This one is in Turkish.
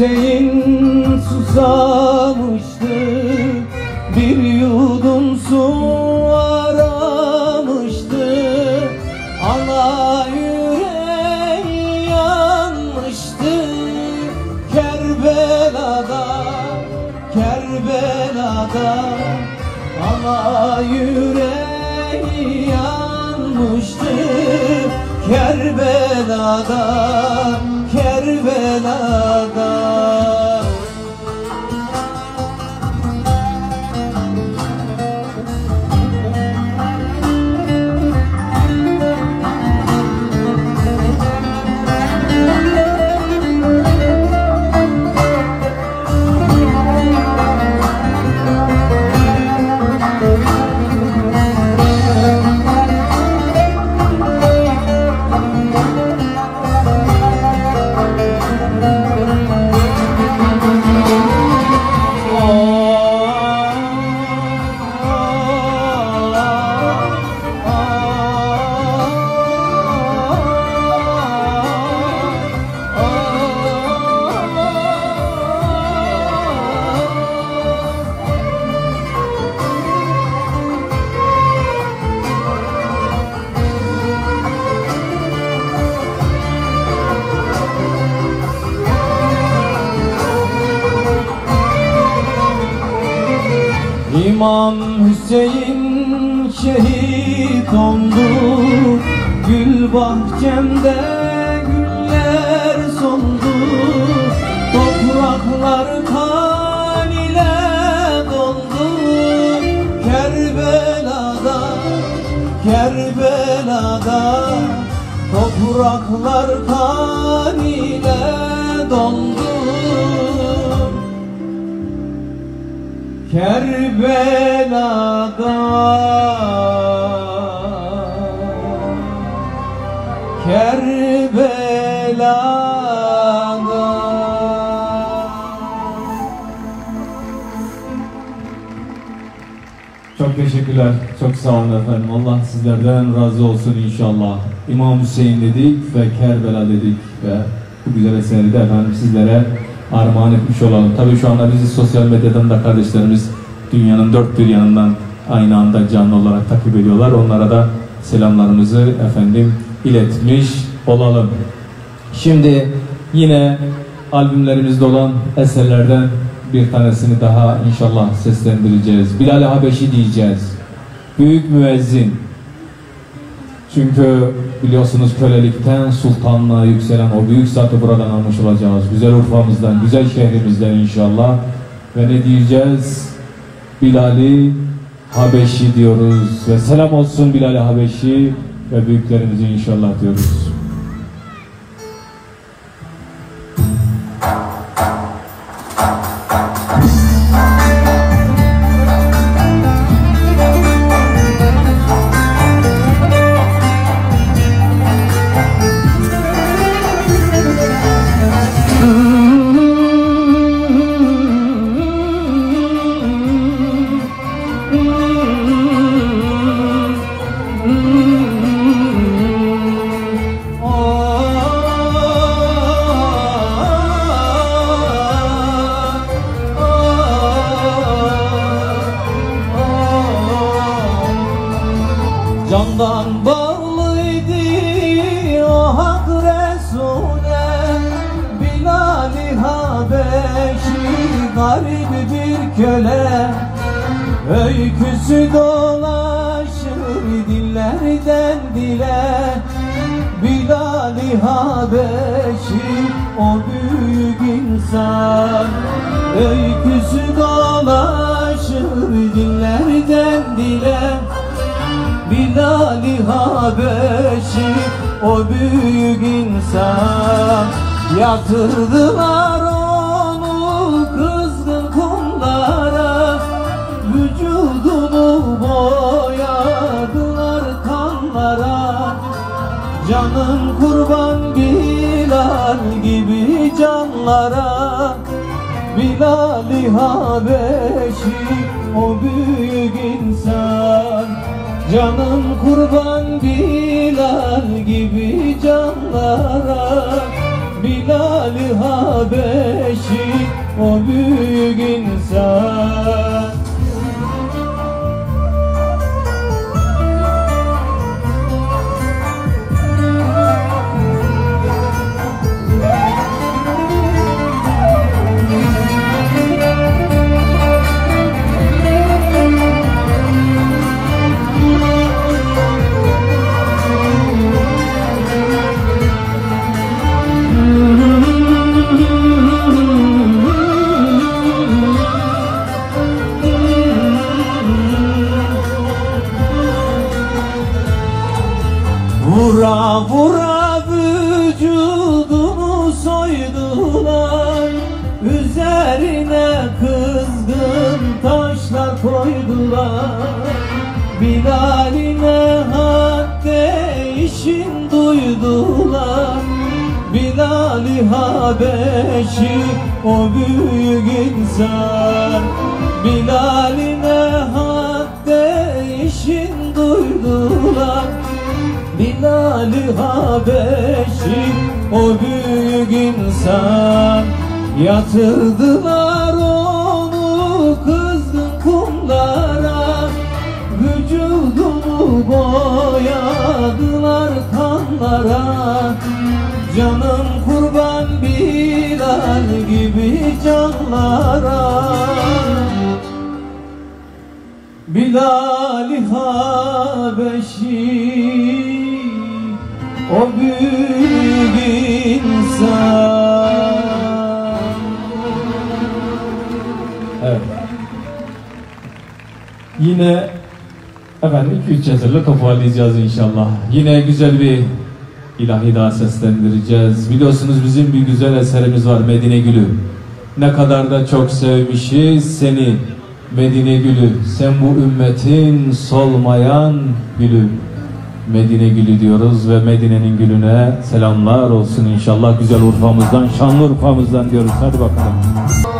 Hüseyin susamıştı Bir yudum su aramıştı. Ana yüreği yanmıştı Kerbela'da Kerbela'da. Ana yüreği yanmıştı Kerbela'da Kerbela'da İmam Hüseyin şehit oldu. Gül bahçemde güller soldu Topraklar kan ile doldu. Kerbela'da, Kerbela'da Topraklar kan ile doldu Kerbela'da Kerbela'da Çok teşekkürler. Çok sağ olun efendim. Allah sizlerden razı olsun inşallah. İmam Hüseyin dedik ve Kerbela dedik ve bu güzel eseri de efendim sizlere armağan etmiş olalım. Tabii şu anda bizi sosyal medyadan da kardeşlerimiz dünyanın dört bir yanından aynı anda canlı olarak takip ediyorlar. Onlara da selamlarımızı efendim iletmiş olalım. Şimdi yine albümlerimizde olan eserlerden bir tanesini daha inşallah seslendireceğiz. Bilal Habeşi diyeceğiz. Büyük müezzin. Çünkü biliyorsunuz kölelikten sultanlığa yükselen o büyük zatı buradan almış olacağız. Güzel Urfa'mızdan, güzel şehrimizden inşallah. Ve ne diyeceğiz? Bilal'i Habeşi diyoruz. Ve selam olsun Bilal Habeşi ve büyüklerimizi inşallah diyoruz. Garip bir köle Öyküsü dolaşır dillerden dile. Bilal-i Habeşi o büyük insan Öyküsü dolaşır dillerden dile. Bilal-i Habeşi o büyük insan Yatırdılar canlara Bilal-i Habeşi o büyük insan. Canım kurban Bilal gibi canlara. Bilal-i Habeşi o büyük insan Vura vura vücudumu soydular Üzerine kızgın taşlar koydular. Bilal'ine hak değişin duydular. Bilal-i Habeşi o büyük insan. Bilal'ine hak değişin duydular Bilal-i Habeşi o büyük insan. Yatırdılar onu kızgın kumlara. Vücudumu boyadılar kanlara. Canım kurban Bilal gibi canlara. Bilal-i Habeşi o büyük insan Evet Yine efendim 2-3 hazırla toparlayacağız inşallah. Yine güzel bir ilahi daha seslendireceğiz. Biliyorsunuz bizim bir güzel eserimiz var Medine Gülü. Ne kadar da çok sevmişiz seni Medine Gülü. Sen bu ümmetin solmayan gülü. Medine Gülü diyoruz ve Medine'nin gülüne selamlar olsun inşallah güzel Urfa'mızdan, şanlı Urfa'mızdan diyoruz. Hadi bakalım.